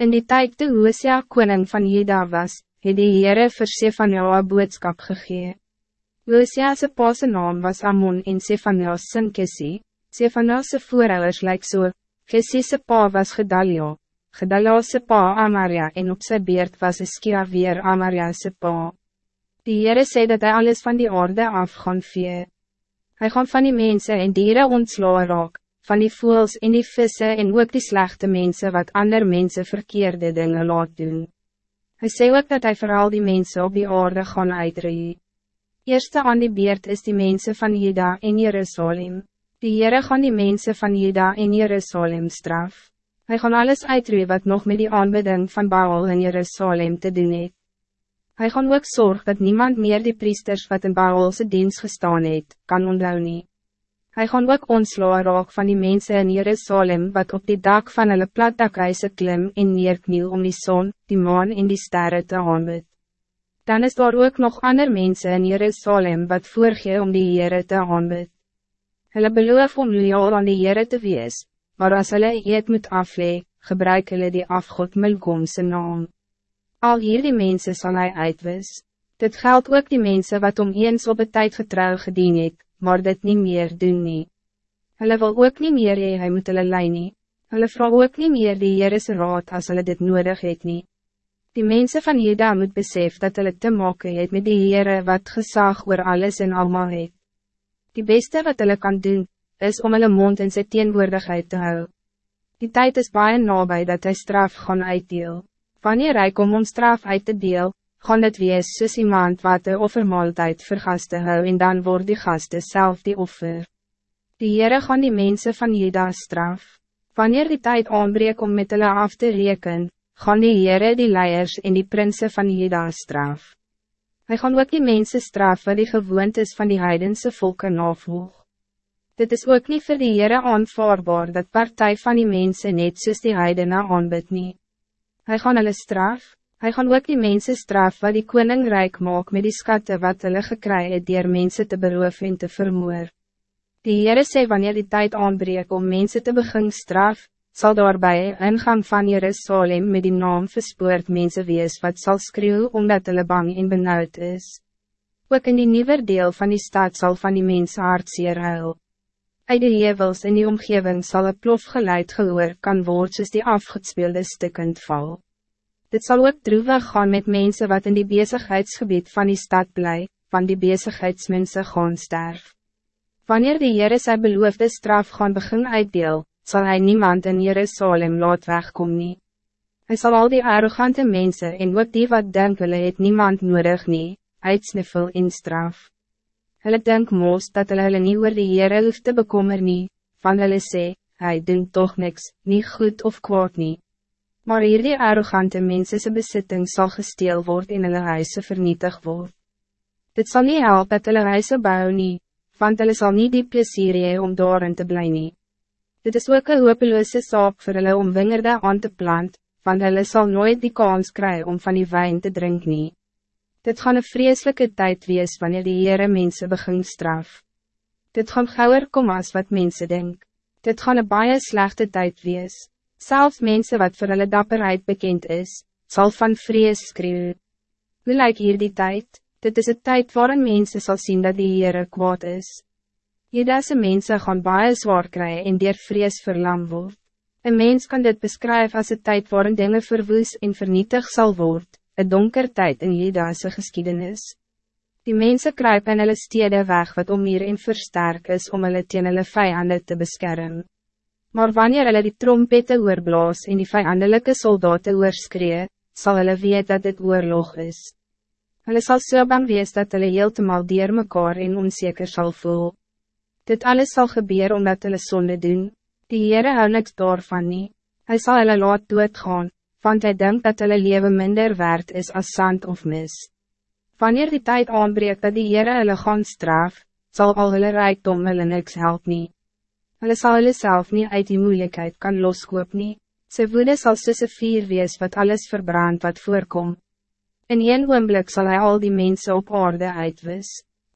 In die tijd toe Hosea koning van Juda was, het die Heere vir Sefania boodskap gegee. Hosea's paase naam was Amon en Sefania's sin Kessie. Sefania's voorouders lyk so, Kessie's pa was Gedalia, Gedalia's pa Amaria en op sy beerd was Iskia weer Amaria's pa. Die Heere sê dat hij alles van die aarde af gaan vee. Hy gaan van die mensen en dieren ontslaan raak, van die voels en die vissen en ook die slechte mensen wat ander mensen verkeerde dingen laat doen. Hij sê ook dat hij vooral die mensen op die aarde gaan uitree. Eerste aan die beurt is die mensen van Juda en Jerusalem. Die Heere gaan die mensen van Juda en Jerusalem straf. Hij gaan alles uitree wat nog met die aanbidding van Baal in Jerusalem te doen het. Hij gaan ook zorgen dat niemand meer die priesters wat in Baalse dienst gestaan het, kan onthou nie. Hij gaan ook ontslaan raak van die mensen in Jerusalem wat op die dak van hulle platdakhuise klim en neerkniel om die zon, die maan en die sterren te aanbid. Dan is daar ook nog ander mensen in Jerusalem wat voorgee om die Heere te aanbid. Hulle beloof om loyaal aan die Heere te wees, maar as hulle eet moet aflee, gebruik hulle die afgod Milkomse naam. Al hier die mensen zal hij uitwis. Dit geldt ook die mensen wat om eens op het tijd getrouw gedien het, maar dit niet meer doen nie. Hulle wil ook niet meer hee, hy moet hulle lei nie. Hulle vraag ook niet meer die Heeres raad als hulle dit nodig het nie. Die mensen van Juda moet besef dat hulle te maken het met die Heere wat gezag oor alles en allemaal het. Die beste wat hulle kan doen, is om hulle mond in sy teenwoordigheid te hou. Die tijd is baie nabij dat hij straf gaan uitdeel. Wanneer hy kom om straf uit te deel, gaan het wees soos iemand wat de offermaaltijd vir gaste hou en dan word die gaste self die offer. Die Heere gaan die mensen van Juda straf. Wanneer die tijd aanbreek om met hulle af te reken, gaan die Heere die leiers en die prinsen van Juda straf. Hij gaan ook die mensen straf wat die gewoontes van die heidense volken navolg. Dit is ook niet voor die Heere aanvaarbaar dat partij van die mensen net soos die heidene aanbid nie. Hy gaan hulle straf, Hij gaan ook die mensen straf wat die koning rijk maak met die skatten wat hulle gekry het dier mense te beroof en te vermoor. Die Heere sê wanneer die tijd aanbreek om mensen te begin straf, zal daarbij een ingang van Jerusalem met die naam verspoord mensen wees wat zal skreeuw omdat hulle bang en benauwd is. Ook in die nieuwe deel van die stad zal van die mensen hart zeer huil. Uit die hevels in die omgeving zal een plof geluid gehoor kan word soos die afgespeelde stukkend val. Dit zal ook droevig gaan met mensen wat in die bezigheidsgebied van die stad blij, van die bezigheidsmensen gaan sterf. Wanneer de Heere sy beloofde straf gaan begin uitdeel, zal hij niemand in Jerusalem laat wegkom nie. Hy sal al die arrogante mensen en ook die wat denk hulle het niemand nodig nie, uitsniffel in straf. Hulle denk moos dat hulle hulle nie oor die Heere hoef te bekommer nie, van hulle sê, hy doen toch niks, niet goed of kwaad nie. Maar hier die arrogante mensense besitting zal gesteel worden en hulle huise vernietig word. Dit zal niet helpen dat hulle huise bou nie, want hulle sal nie die plezier hee om daarin te bly nie. Dit is ook een hopeloze saak voor hulle om wingerde aan te plant, want hulle sal nooit die kans kry om van die wijn te drinken. nie. Dit gaan een vreselijke tijd wees wanneer die Heere mense begin straf. Dit gaan gauwer kom as wat mense denk. Dit gaan een baie slechte tijd wees. Zelfs mensen wat voor hulle dapperheid bekend is, zal van vrees skreeuw. Hoe lyk hier die tijd? Dit is het tijd waarin mensen zal zien dat die Heere kwaad is. Jedese mensen gaan baie zwaar krijgen en dier vrees verlam word. Een mens kan dit beschrijven als het tijd waarin dingen verwoes en vernietig zal worden, een donker tijd in Jedese geschiedenis. Die mensen kruipen in hulle stede weg wat om hier en versterk is om hulle teen hulle vijanden te beschermen. Maar wanneer hulle die trompette oorblaas en die vijandelijke soldaten oorskree, zal hulle weet dat dit oorlog is. Hulle sal so bang wees dat hulle heeltemal dier mekaar en onzeker zal voel. Dit alles zal gebeuren omdat hulle sonde doen, die Heere hou niks daarvan nie. Hy sal hulle laat doodgaan, want hy denkt dat hulle leven minder waard is als zand of mis. Wanneer die tijd aanbreekt dat die Heere hulle gaan straf, zal al hulle rijkdom hulle niks help nie. Hulle sal hulle self nie uit die moeilijkheid kan loskoop nie. Sy woede sal soos vier wees wat alles verbrand wat voorkom. In een oomblik zal hij al die mensen op aarde uitwis.